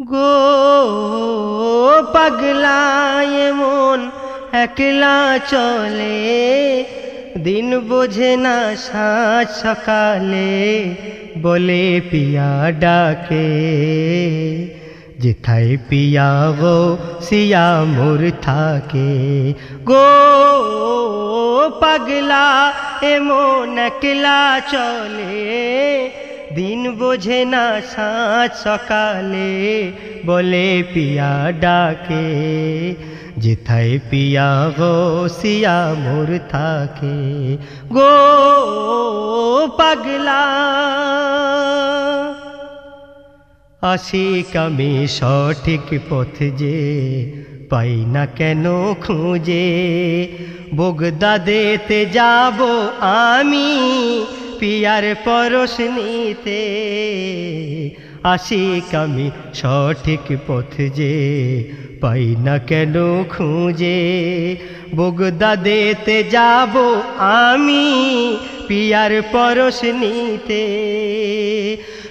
গো পাগলায় মন একলা চলে, দিন বোঝে না সাজ সকালে, বলে পিয়া ডাকে। যেথায় পিয়া গো, সিয়া মোর থাকে। গো পাগলা এমন একলা চলে দিন বোঝে না সাঁঝ সকালে, বলে পিয়া ডাকে। যেথায় পিয়া গো, সিয়া মোর থাকে। গো পাগলা, আশিক আমি সঠিক পথ যে পাই না কেন খুঁজে। বগদাদেতে যাব আমি পিয়ার পরশ নিতে, আশিক আমি সঠিক পথ যে পাই না কেন খুঁজে। বগদাদেতে যাব আমি পিয়ার পরশ নিতে।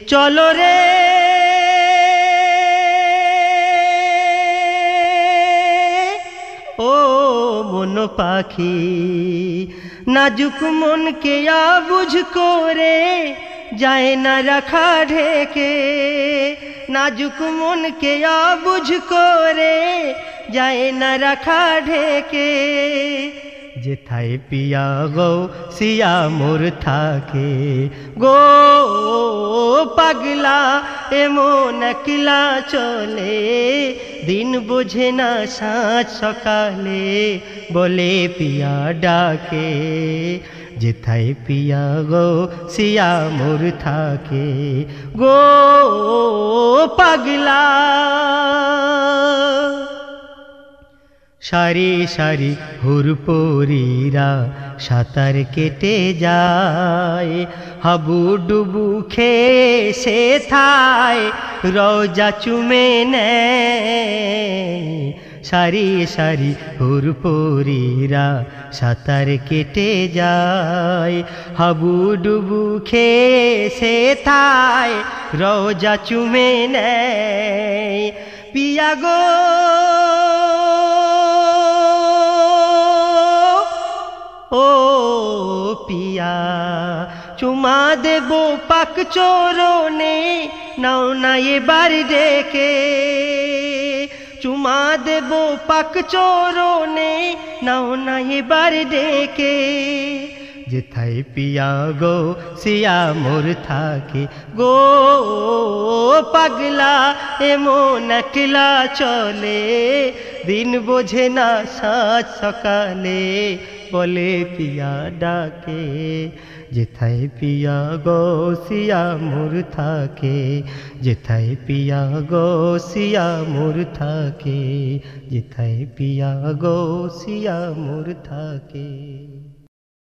চলো রে। ও মন পাখি, নাজুক মনকে বুঝ করে, যায় না রাখা ঢেকে। নাজুক মনকে বুঝ করে, যায় না রাখা ঢেকে। যেথায় পিয়া গো, সিয়া মোর থাকে। গো পাগলা এমন একলা চলে, দিন বুঝে না সাঁজ সকালে, বলে পিয়া ডাকে, যেথায় পিয়া গো সিয়া মোর থাকে। গো পাগলা সারি সারি হুরপুরীরা সাঁতার কেটে যায়। হাবু ডুবু খেয়ে সে থায় রোজা চুমে নেয়। সারি সারি হুরপুরীরা সাঁতার কেটে যায়। হাবু ডুবু খেয়ে সে থায় রোজা চুমে নেয়। পিয়া গো ও পিয়া চুমা দেব পাক চোরনে নাও না এবার ডেকে চুমা দেব পাক চোরনে নাও না এবার ডেকে যেথায় পিয়া গো সিয়া মোর থাকে গো পাগলা এমন একলা চলে দিন বোঝে না সাজ সকালে বলে পিয়া ডাকে যেথায় পিয়া গো সিয়া মোর থাকে যেথায় পিয়া গো সিয়া মোর থাকে যেথায় পিয়া গো সিয়া মোর থাকে